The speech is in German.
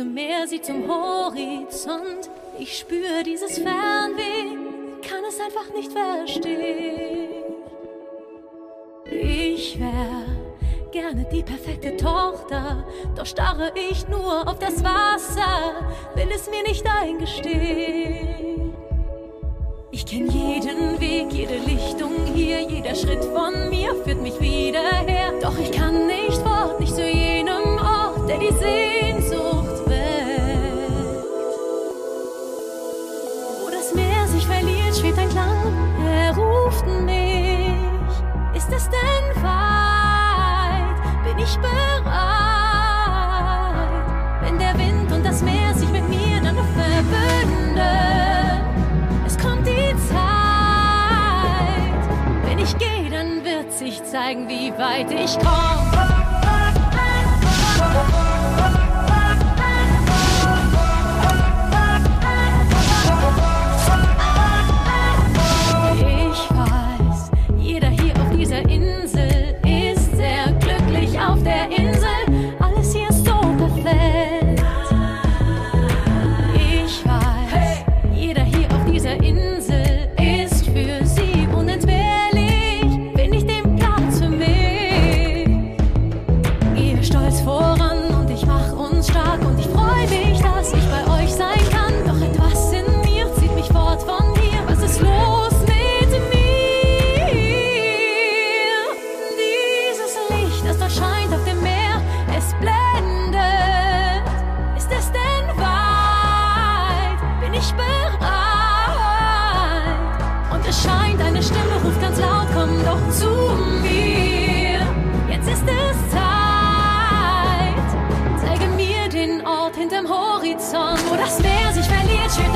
zum Meer, sie zum Horizont. Ich spüre dieses Fernweh, kann es einfach nicht verstehen. Ich wär gerne die perfekte Tochter, doch starre ich nur auf das Wasser, will es mir nicht eingestehen. Ich kenn jeden Weg, jede Lichtung hier, jeder Schritt von mir führt mich wieder her. Doch ich kann ich bereit? Wenn der Wind und das Meer sich mit mir dann verbünden, es kommt die Zeit. Wenn ich gehe, dann wird sich zeigen, wie weit ich komme. der Insel ist für sie unentbehrlich. Bin ich dem Platz für mich. Ihr stolz voran und ich mach uns stark und ich freue mich, dass ich bei euch sein kann. Doch etwas in mir zieht mich fort von hier. Was ist los mit mir? Dieses Licht, das dort scheint auf dem Meer, es blendet. Ist es denn weit? Bin ich bereit? erscheint, eine Stimme ruft ganz laut, komm doch zu mir. Jetzt ist es Zeit. Zeige mir den Ort hinterm Horizont, wo das Meer sich verliert, schön